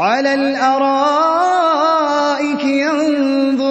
عَلَى الْأَرَائِكِ ينظر